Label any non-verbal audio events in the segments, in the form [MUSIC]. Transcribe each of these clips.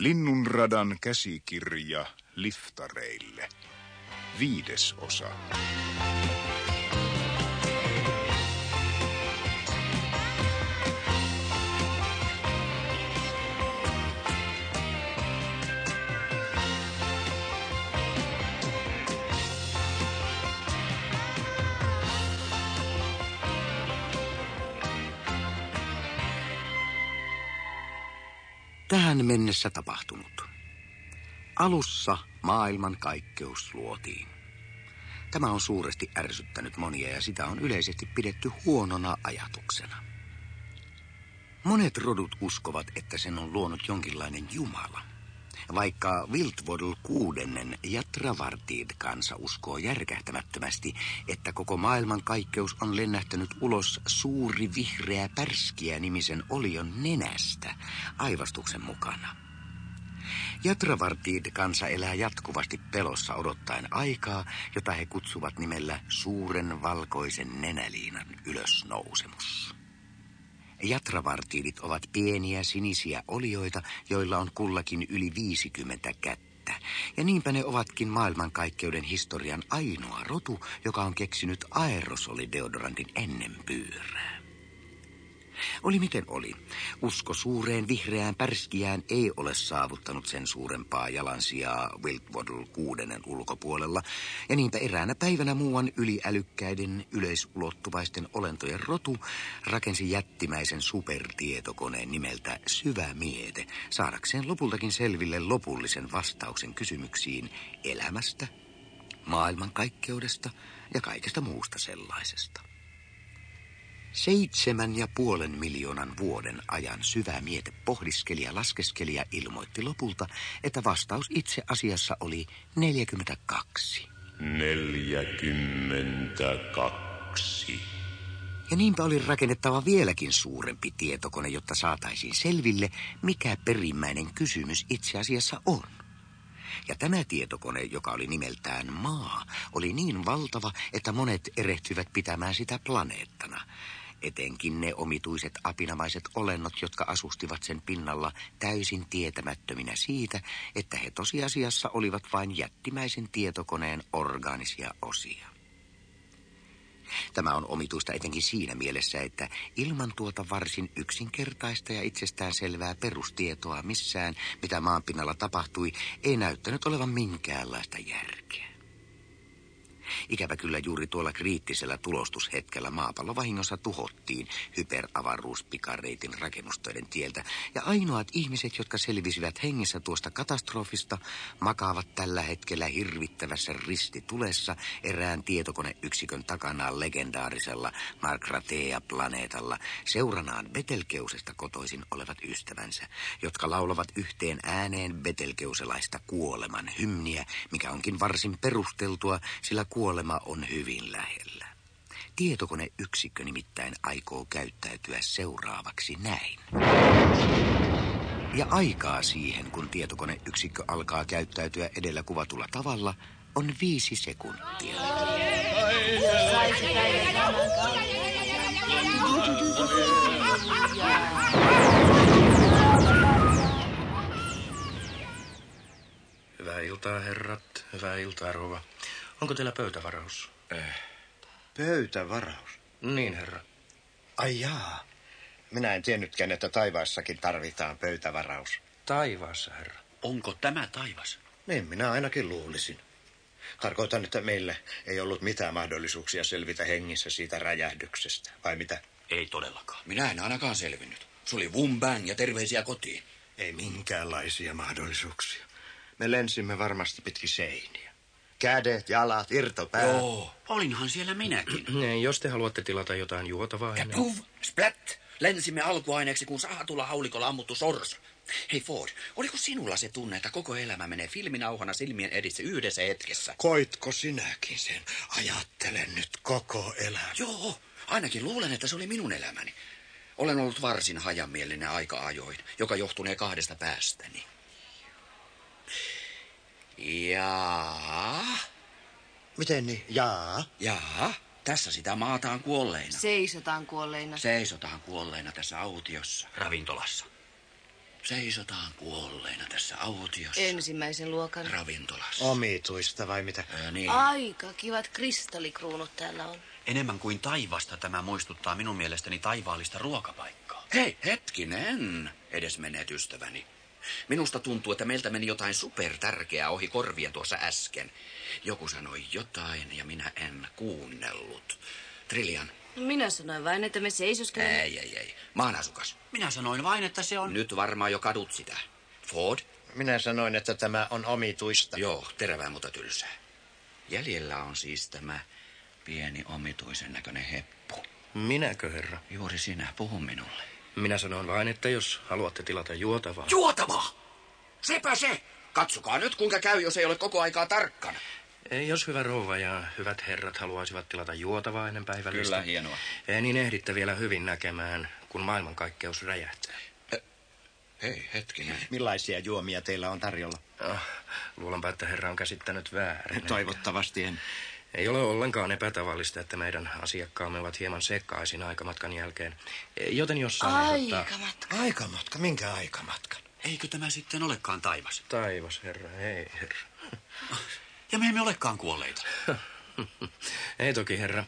Linnunradan käsikirja liftareille. Viides osa. Tähän mennessä tapahtunut. Alussa maailman kaikkeus luotiin. Tämä on suuresti ärsyttänyt monia ja sitä on yleisesti pidetty huonona ajatuksena. Monet rodut uskovat, että sen on luonut jonkinlainen jumala – vaikka Wildvodl kuudennen ja Travartid kansa uskoo järkähtämättömästi, että koko maailman kaikkeus on lennähtänyt ulos suuri vihreä pärskiä nimisen olion nenästä aivastuksen mukana. Jatravartid kansa elää jatkuvasti pelossa odottaen aikaa, jota he kutsuvat nimellä suuren valkoisen nenäliinan ylösnousemus. Jatravartiidit ovat pieniä sinisiä olioita, joilla on kullakin yli 50 kättä. Ja niinpä ne ovatkin maailmankaikkeuden historian ainoa rotu, joka on keksinyt aerosolideodorantin ennen pyörää. Oli miten oli. Usko suureen vihreään pärskiään ei ole saavuttanut sen suurempaa jalansijaa Wiltwaddle kuudennen ulkopuolella, ja niinpä eräänä päivänä muuan yliälykkäiden yleisulottuvaisten olentojen rotu rakensi jättimäisen supertietokoneen nimeltä Syvä miete, saadakseen lopultakin selville lopullisen vastauksen kysymyksiin elämästä, maailmankaikkeudesta ja kaikesta muusta sellaisesta. Seitsemän ja puolen miljoonan vuoden ajan syvä miete pohdiskeli ja laskeskeli ja ilmoitti lopulta, että vastaus itse asiassa oli 42. 42. Ja niinpä oli rakennettava vieläkin suurempi tietokone, jotta saataisiin selville, mikä perimmäinen kysymys itse asiassa on. Ja tämä tietokone, joka oli nimeltään Maa, oli niin valtava, että monet erehtyivät pitämään sitä planeettana etenkin ne omituiset apinamaiset olennot, jotka asustivat sen pinnalla täysin tietämättöminä siitä, että he tosiasiassa olivat vain jättimäisen tietokoneen orgaanisia osia. Tämä on omituista etenkin siinä mielessä, että ilman tuota varsin yksinkertaista ja itsestään selvää perustietoa missään, mitä maanpinnalla tapahtui, ei näyttänyt olevan minkäänlaista järkeä. Ikävä kyllä juuri tuolla kriittisellä tulostushetkellä maapallo vahingossa tuhottiin hyperavaruuspikareitin rakennustöiden tieltä. Ja ainoat ihmiset, jotka selvisivät hengissä tuosta katastrofista, makaavat tällä hetkellä hirvittävässä ristitulessa erään tietokoneyksikön takana legendaarisella Markratea-planeetalla seuranaan Betelkeusesta kotoisin olevat ystävänsä, jotka laulavat yhteen ääneen betelkeuselaista kuoleman hymniä, mikä onkin varsin perusteltua, sillä Kuolema on hyvin lähellä. Tietokoneyksikkö nimittäin aikoo käyttäytyä seuraavaksi näin. Ja aikaa siihen, kun tietokoneyksikkö alkaa käyttäytyä edellä kuvatulla tavalla, on viisi sekuntia. Hyvää iltaa, herrat. Hyvää iltaa, rouva. Onko teillä pöytävaraus? Äh, pöytävaraus? Niin, herra. Ai jaa. Minä en tiennytkään, että taivaassakin tarvitaan pöytävaraus. Taivaassa, herra. Onko tämä taivas? Niin, minä ainakin luulisin. Tarkoitan, että meille ei ollut mitään mahdollisuuksia selvitä hengissä siitä räjähdyksestä, vai mitä? Ei todellakaan. Minä en ainakaan selvinnyt. Se oli vum bang ja terveisiä kotiin. Ei minkäänlaisia mahdollisuuksia. Me lensimme varmasti pitkin seiniä. Kädet, jalat, irtopää. Joo, olinhan siellä minäkin. [CLEARS THROAT] Niin, jos te haluatte tilata jotain juotavaa. Ja puff, splat. Lensimme alkuaineeksi, kun sahatulla haulikolla ammuttu sorsa. Hei Ford, oliko sinulla se tunne, että koko elämä menee filminauhana silmien edissä yhdessä hetkessä? Koitko sinäkin sen? Ajattelen nyt koko elämä. Joo, ainakin luulen, että se oli minun elämäni. Olen ollut varsin hajamielinen aika ajoin, joka johtunee kahdesta päästäni. Jaa. Miten niin? Jaa. Jaa. Tässä sitä maataan kuolleina. Seisotaan kuolleina. Seisotaan kuolleina tässä autiossa. Ravintolassa. seisotaan kuolleina tässä autiossa. Ensimmäisen luokan. Ravintolassa. Omituista vai mitä? Ää, niin. Aika kivat kristallikruunut täällä on. Enemmän kuin taivasta tämä muistuttaa minun mielestäni taivaallista ruokapaikkaa. Hei, hetkinen, edes menet ystäväni. Minusta tuntuu, että meiltä meni jotain supertärkeää ohi korvien tuossa äsken. Joku sanoi jotain ja minä en kuunnellut. Trillian, Minä sanoin vain, että me seisoskelemme. ei, ei, ei. Maanasukas. Minä sanoin vain, että se on... Nyt varmaan jo kadut sitä. Ford? Minä sanoin, että tämä on omituista. Joo, terävää mutta tylsää. Jäljellä on siis tämä pieni omituisen näköinen heppu. Minäkö, herra? Juuri sinä, puhu minulle. Minä sanoin vain, että jos haluatte tilata juotavaa. Juotavaa! Sepä se! Katsokaa nyt, kuinka käy, jos ei ole koko aikaa tarkkana. Ei, jos hyvä rouva ja hyvät herrat haluaisivat tilata juotavaa ennen päivällistä. Kyllä, hienoa. Ei, niin ehditte vielä hyvin näkemään, kun maailmankaikkeus räjähtää. Hei, hetkinen. Millaisia juomia teillä on tarjolla? Ah, luulenpa, että herra on käsittänyt väärin. Toivottavasti en. Ei ole ollenkaan epätavallista, että meidän asiakkaamme ovat hieman sekaisin aikamatkan jälkeen. Joten jos saan ehdottaa- Aikamatka. Aikamatka? Minkä aikamatkan? Eikö tämä sitten olekaan taivas? Taivas, herra, ei, herra. Ja me emme olekaan kuolleita. [LAUGHS] ei toki, herra.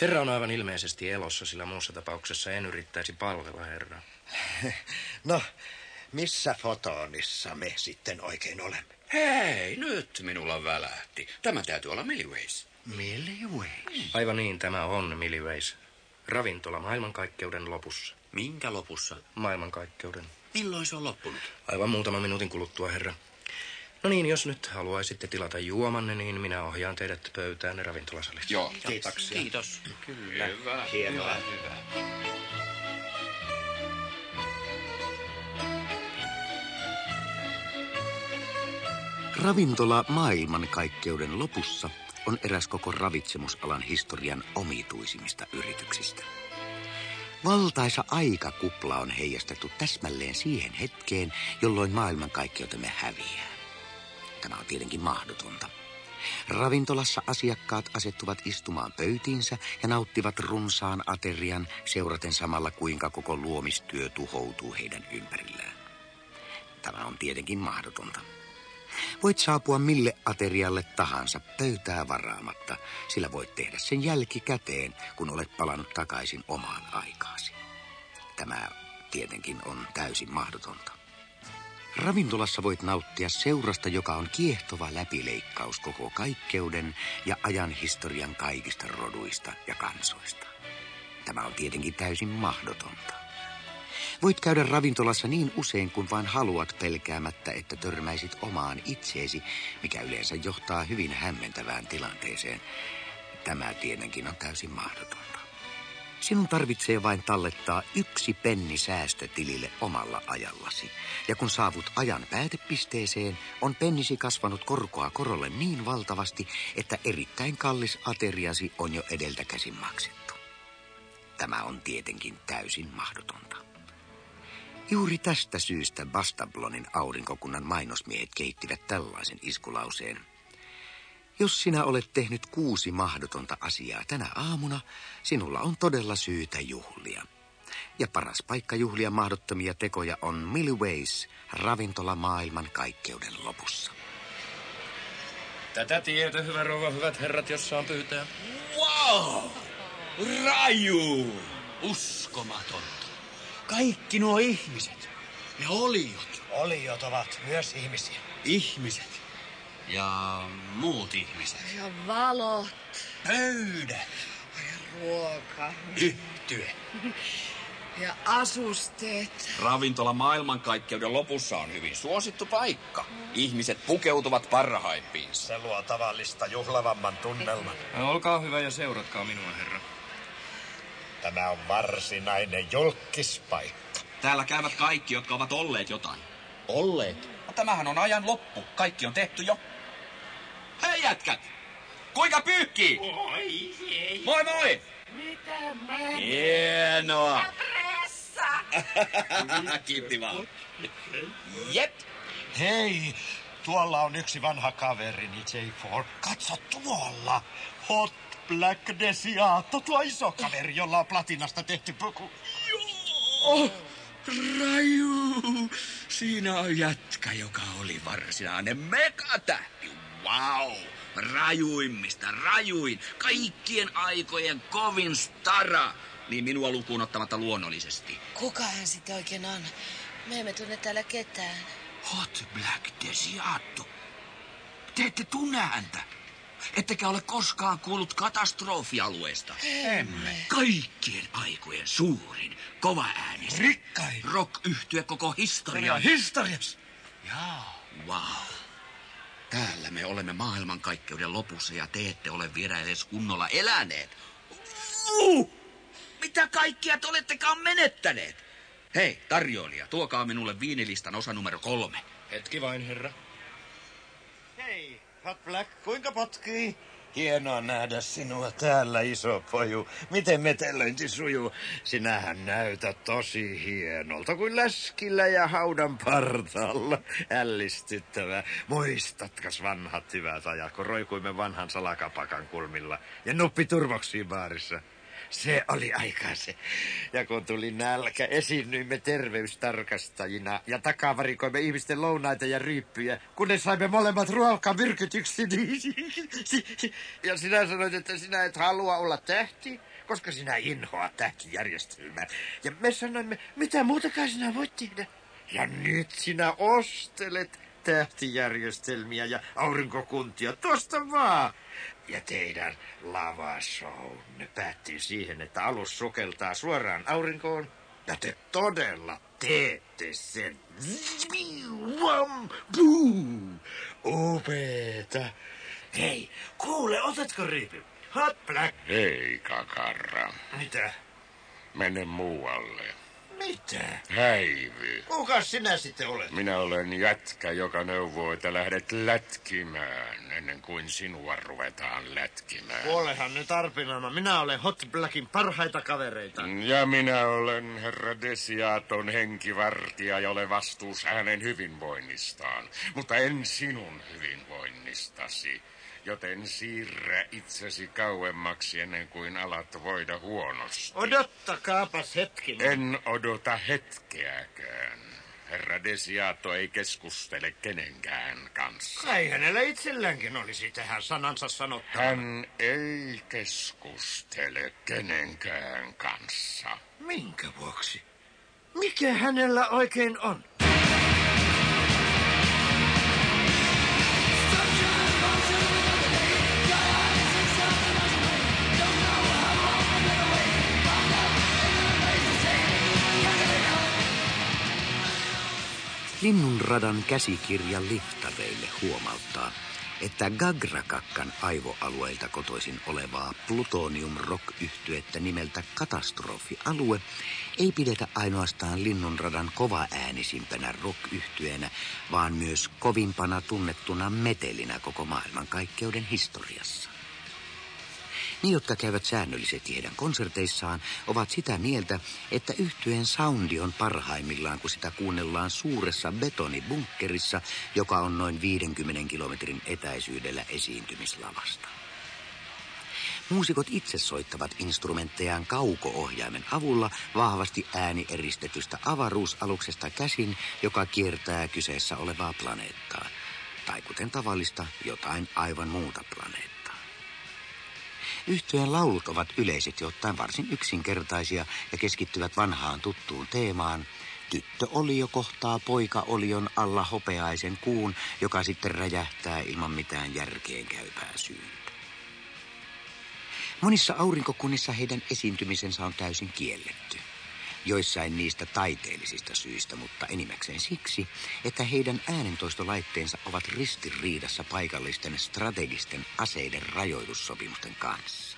Herra on aivan ilmeisesti elossa, sillä muussa tapauksessa en yrittäisi palvella herraa. [LAUGHS] No, missä fotonissa me sitten oikein olemme? Hei, nyt minulla välähti. Tämä täytyy olla Milliways. Milliways. Aivan niin, tämä on Milliways. Ravintola maailmankaikkeuden lopussa. Minkä lopussa? Maailmankaikkeuden. Milloin se on loppunut? Aivan muutaman minuutin kuluttua, herra. No niin, jos nyt haluaisitte tilata juomanne, niin minä ohjaan teidät pöytäänne ravintolasalissa. Joo. Kiitoksia. Kiitos. Kyllä. Hyvä. Hienoa. Hyvä. Ravintola maailmankaikkeuden lopussa on eräs koko ravitsemusalan historian omituisimmista yrityksistä. Valtaisa aikakupla on heijastettu täsmälleen siihen hetkeen, jolloin maailmankaikkeutemme häviää. Tämä on tietenkin mahdotonta. Ravintolassa asiakkaat asettuvat istumaan pöytiinsä ja nauttivat runsaan aterian seuraten samalla kuinka koko luomistyö tuhoutuu heidän ympärillään. Tämä on tietenkin mahdotonta. Voit saapua mille aterialle tahansa pöytää varaamatta, sillä voit tehdä sen jälkikäteen, kun olet palannut takaisin omaan aikaasi. Tämä tietenkin on täysin mahdotonta. Ravintolassa voit nauttia seurasta, joka on kiehtova läpileikkaus koko kaikkeuden ja ajan historian kaikista roduista ja kansoista. Tämä on tietenkin täysin mahdotonta. Voit käydä ravintolassa niin usein kuin vain haluat pelkäämättä, että törmäisit omaan itseesi, mikä yleensä johtaa hyvin hämmentävään tilanteeseen. Tämä tietenkin on täysin mahdotonta. Sinun tarvitsee vain tallettaa yksi penni säästötilille omalla ajallasi. Ja kun saavut ajan päätepisteeseen, on pennisi kasvanut korkoa korolle niin valtavasti, että erittäin kallis ateriasi on jo edeltä käsin maksettu. Tämä on tietenkin täysin mahdotonta. Juuri tästä syystä Bastablonin aurinkokunnan mainosmiehet kehittivät tällaisen iskulauseen. Jos sinä olet tehnyt kuusi mahdotonta asiaa tänä aamuna, sinulla on todella syytä juhlia. Ja paras paikka juhlia mahdottomia tekoja on Milliways, ravintola maailman kaikkeuden lopussa. Tätä tietä, hyvä rouva, hyvät herrat, jos saan pyytää. Wow! Raju! Uskomatonta. Kaikki nuo ihmiset. Ne oliot. Oliot ovat myös ihmisiä. Ihmiset. Ja muut ihmiset. Ja valot. Pöydät. Ja ruoka. Yhtye. Ja asusteet. Ravintola maailmankaikkeuden lopussa on hyvin suosittu paikka. Ihmiset pukeutuvat parhaimpiinsa. Se luo tavallista juhlavamman tunnelman. Olkaa hyvä ja seuratkaa minua, herra. Tämä on varsinainen julkispaikka. Täällä käyvät kaikki, jotka ovat olleet jotain. Olleet? No, tämähän on ajan loppu. Kaikki on tehty jo. Hei jätkät! Kuinka pyykkii? Moi, moi! moi. Mitä mä? Hienoa! [LAUGHS] Kiitti vaan. Jep. Hei, tuolla on yksi vanha kaverini, J4. Katso tuolla. Hot Black Desiato, tuo iso kaveri, jolla on platinasta tehty puku. Oh, Raju! Siinä on jätkä, joka oli varsinainen megatähti. Wow! Rajuimmista, rajuin, kaikkien aikojen kovin stara. Niin minua lukuun ottamatta luonnollisesti. Kuka hän sitten oikein on? Me emme tunne täällä ketään. Hot Black Desiato. Te ette tunne häntä. Ettekä ole koskaan kuullut katastrofialueesta. Emme. Kaikkien aikojen suurin, kova ääni. Rikkain. Rock-yhtye koko historian. historiassa. Wow. Täällä me olemme maailmankaikkeuden lopussa ja te ette ole vielä edes kunnolla eläneet. Uh! Mitä kaikkia te olettekaan menettäneet? Hei, tarjoilija, tuokaa minulle viinilistan osa numero kolme. Hetki vain, herra. Hei, Hot Black, kuinka potkii? Hienoa nähdä sinua täällä, iso poju. Miten metelöinti sujuu? Sinähän näytät tosi hienolta kuin läskillä ja haudan partaalla. Ällistyttävää. Muistatkas vanhat hyvät ajat, kun roikuimme vanhan salakapakan kulmilla ja nuppi turvoksiin baarissa. Se oli aika se. Ja kun tuli nälkä, esiinnyimme terveystarkastajina ja takavarikoimme ihmisten lounaita ja ryyppyjä, kunnes saimme molemmat ruokamyrkytyksi. [LAUGHS] Ja sinä sanoit, että sinä et halua olla tähti, koska sinä inhoat tähtijärjestelmää. Ja me sanoimme, mitä muutakaan sinä voit tehdä. Ja nyt sinä ostelet tähtijärjestelmiä ja aurinkokuntia tuosta vaan. Ja teidän lavashownne päättyy siihen, että alus sukeltaa suoraan aurinkoon. Ja te todella teette sen. Buu. Upeeta. Hei, kuule, otatko riipy? Hot Black. Hei, kakarra. Mitä? Mene muualle. Mitä? Häivy. Kuka sinä sitten olet? Minä olen jätkä, joka neuvoo, että lähdet lätkimään ennen kuin sinua ruvetaan lätkimään. Olehan nyt arpinaama. Minä olen Hot Blackin parhaita kavereita. Ja minä olen herra Desiaton henkivartija ja olen vastuussa hänen hyvinvoinnistaan. Mutta en sinun hyvinvoinnistasi. Joten siirrä itsesi kauemmaksi ennen kuin alat voida huonosti. Odottakaapas hetki. En odota hetkeäkään. Herra Desiato ei keskustele kenenkään kanssa. Kai hänellä itselläänkin olisi tähän sanansa sanottava. Hän ei keskustele kenenkään kanssa. Minkä vuoksi? Mikä hänellä oikein on? Linnunradan käsikirja liftareille huomauttaa, että Gagrakakkan aivoalueilta kotoisin olevaa plutonium rock yhtyettä nimeltä katastrofialue ei pidetä ainoastaan linnunradan kovaäänisimpänä rock yhtyeenä vaan myös kovimpana tunnettuna metelinä koko maailmankaikkeuden historiassa. Ne, jotka käyvät säännöllisesti heidän konserteissaan, ovat sitä mieltä, että yhtyeen soundi on parhaimmillaan, kun sitä kuunnellaan suuressa betonibunkkerissa, joka on noin 50 kilometrin etäisyydellä esiintymislavasta. Muusikot itse soittavat instrumenttejaan kauko-ohjaimen avulla vahvasti äänieristetystä avaruusaluksesta käsin, joka kiertää kyseessä olevaa planeettaa. Tai kuten tavallista, jotain aivan muuta planeettaa. Yhtyeen laulut ovat yleisesti ottaen varsin yksinkertaisia ja keskittyvät vanhaan tuttuun teemaan. Tyttö olio kohtaa poika olion alla hopeaisen kuun, joka sitten räjähtää ilman mitään järkeen käypää syyntä. Monissa aurinkokunnissa heidän esiintymisensä on täysin kielletty. Joissain niistä taiteellisista syistä, mutta enimmäkseen siksi, että heidän äänentoistolaitteensa ovat ristiriidassa paikallisten strategisten aseiden rajoitussopimusten kanssa.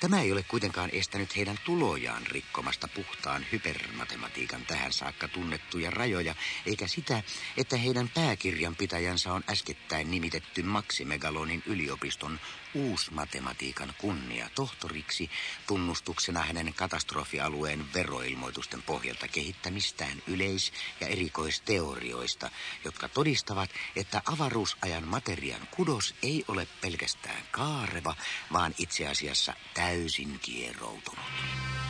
Tämä ei ole kuitenkaan estänyt heidän tulojaan rikkomasta puhtaan hypermatematiikan tähän saakka tunnettuja rajoja, eikä sitä, että heidän pääkirjanpitäjänsä on äskettäin nimitetty Maximegalonin yliopiston uusmatematiikan kunnia tohtoriksi tunnustuksena hänen katastrofialueen veroilmoitusten pohjalta kehittämistään yleis- ja erikoisteorioista, jotka todistavat, että avaruusajan materian kudos ei ole pelkästään kaareva, vaan itse asiassa täysin kieroutunut.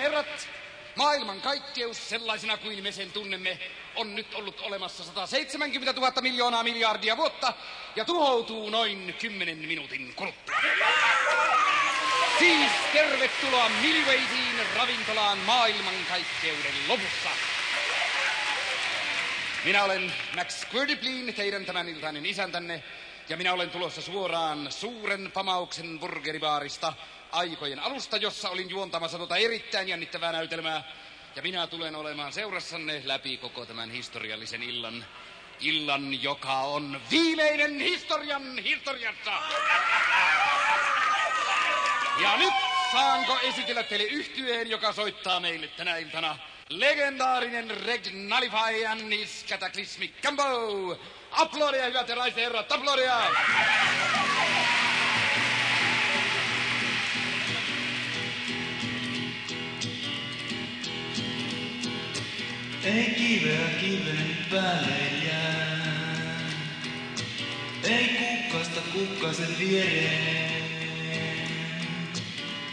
Herrat, maailman kaikkeus sellaisena kuin me sen tunnemme on nyt ollut olemassa 170 000 miljoonaa miljardia vuotta ja tuhoutuu noin 10 minuutin kuluttua. Siis tervetuloa Milwaysiin ravintolaan maailmankaikkeuden lopussa. Minä olen Max Quirdiplin, teidän tämän iltainen isäntänne, ja minä olen tulossa suoraan suuren pamauksen burgeribaarista aikojen alusta, jossa olin juontamassa tuota erittäin jännittävää näytelmää. Ja minä tulen olemaan seurassanne läpi koko tämän historiallisen illan. Illan, joka on viimeinen historian historiassa. Ja nyt saanko esitellä teille yhtyeen, joka soittaa meille tänä iltana legendaarinen Reg Nalify and his Cataclysmic Combo. Aplodia, hyvät ja naiset herrat, aplodia! Ei kiveä kiven päälle jää. Ei kukkasta kukkasen viereen.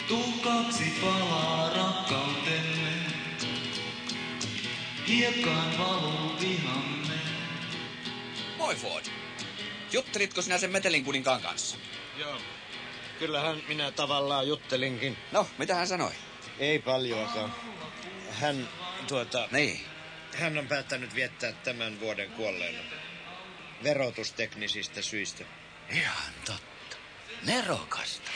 Tuu kaksi palaa rakkautemme. Hiekkaan valuu vihamme. Moi Ford. Juttelitko sinä sen metelin kuninkaan kanssa? Joo. Kyllähän minä tavallaan juttelinkin. No, mitä hän sanoi? Ei paljoakaan. Hän tuota... Niin. Hän on päättänyt viettää tämän vuoden kuolleena. Verotusteknisistä syistä. Ihan totta. Nerokasta.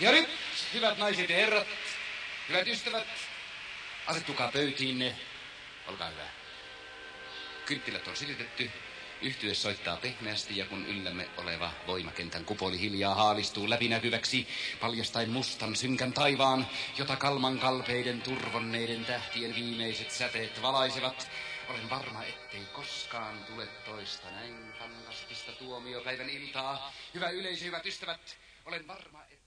Ja nyt, hyvät naiset ja herrat, hyvät ystävät, asettukaa pöytiinne. Olkaa hyvä. Kynttilät on silitetty. Yhtye soittaa pehmeästi ja kun yllämme oleva voimakentän kupoli hiljaa haalistuu läpinäkyväksi, paljastain mustan synkän taivaan, jota kalman kalpeiden turvonneiden tähtien viimeiset säteet valaisevat, olen varma, ettei koskaan tule toista näin fantastista tuomiopäivän iltaa. Hyvä yleisö, hyvät ystävät, olen varma, että...